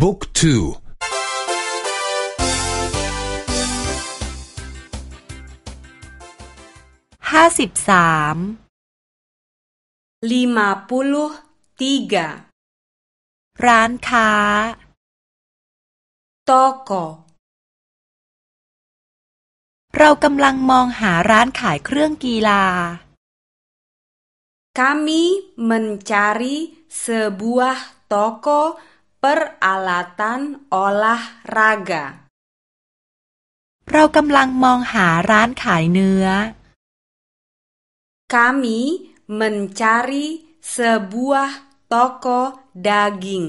บุ๊กทูห้าสิบสามลิมาปุลุตีการ้านค้าตโกเรากำลังมองหาร้านขายเครื่องกีฬา Kami mencari sebuah toko peralatan olahraga เรากำลังมองหาร้านขายเนื้อ kami mencari sebuah toko daging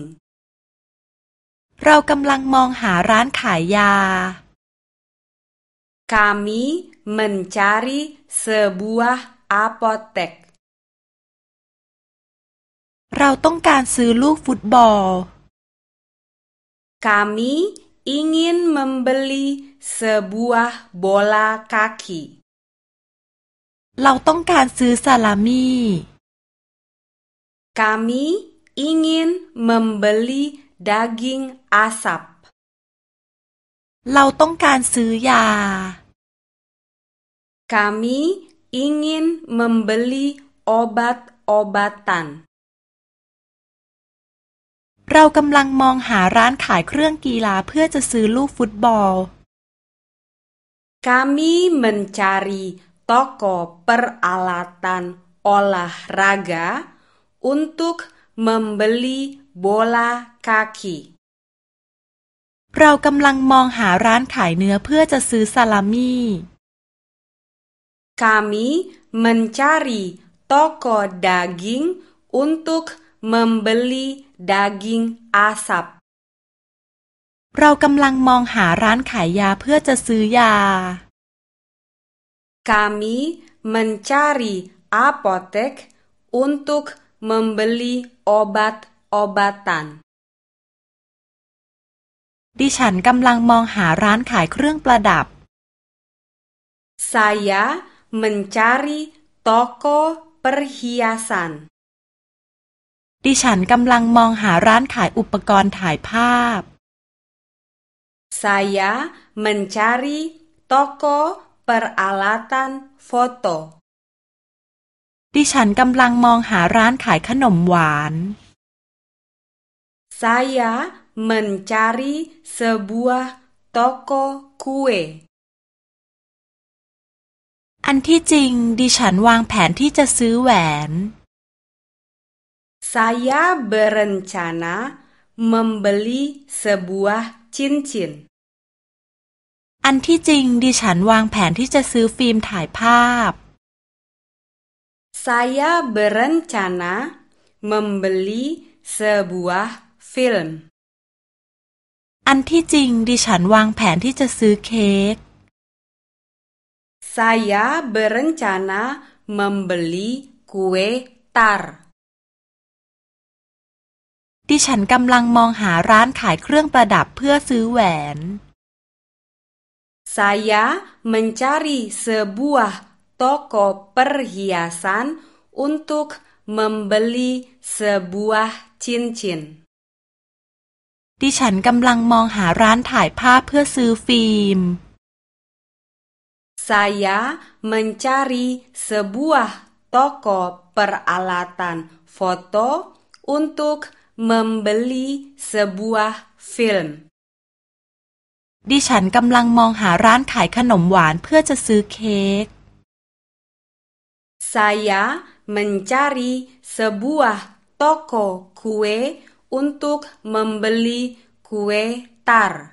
เรากำลังมองหาร้านขายยา kami mencari sebuah apotek เราต้องการซื้อลูกฟุตบอล Kami ingin membeli sebuah bola kaki. เราต้องการซื้อซาลามี Kami ingin membeli daging asap. เราต้องการซื้อยา Kami ingin membeli obat-obatan. เรากำลังมองหาร้านขายเครื่องกีฬาเพื่อจะซื้อลูกฟุตบอล Kami mencari toko peralatan olahraga untuk membeli bola kaki. เรากำลังมองหาร้านขายเนื้อเพื่อจะซื้อซาลามี Kami mencari toko daging untuk membeli daging asap เรากำลังมองหาร้านขายยาเพื่อจะซื้อยา kami mencari apotek untuk membeli obat-obatan ดิฉันกำลังมองหาร้านขายเครื่องประดับ saya mencari toko perhiasan ดิฉันกำลังมองหาร้านขายอุปกรณ์ถ่ายภาพ Saya mencari toko peralatan foto ดิฉันกำลังมองหาร้านขายขนมหวาน Saya mencari sebuah toko kue อันที่จริงดิฉันวางแผนที่จะซื้อแหวน Saya berencana membeli sebuah cincin อันที่จริงดิฉันวางแผนที่จะซื้อฟิล์มถ่ายภาพ Saya berencana membeli sebuah film อันที่จริงดิฉันวางแผนที่จะซื้อเค้ก Saya berencana membeli kue tar. t ดิฉันกำลังมองหาร้านขายเครื่องประดับเพื่อซื้อแหวน Saya mencari sebuah toko perhiasan untuk membeli sebuah cincin. ดิฉันกำลังมองหาร้านถ่ายภาพเพื่อซื้อฟิล์ม Saya mencari sebuah toko peralatan foto untuk membeli sebuah film ดิฉันกำลังมองหาร้านขายขนมหวานเพื่อจะซื้อเค้ก saya mencari sebuah toko kue untuk membeli kue tar t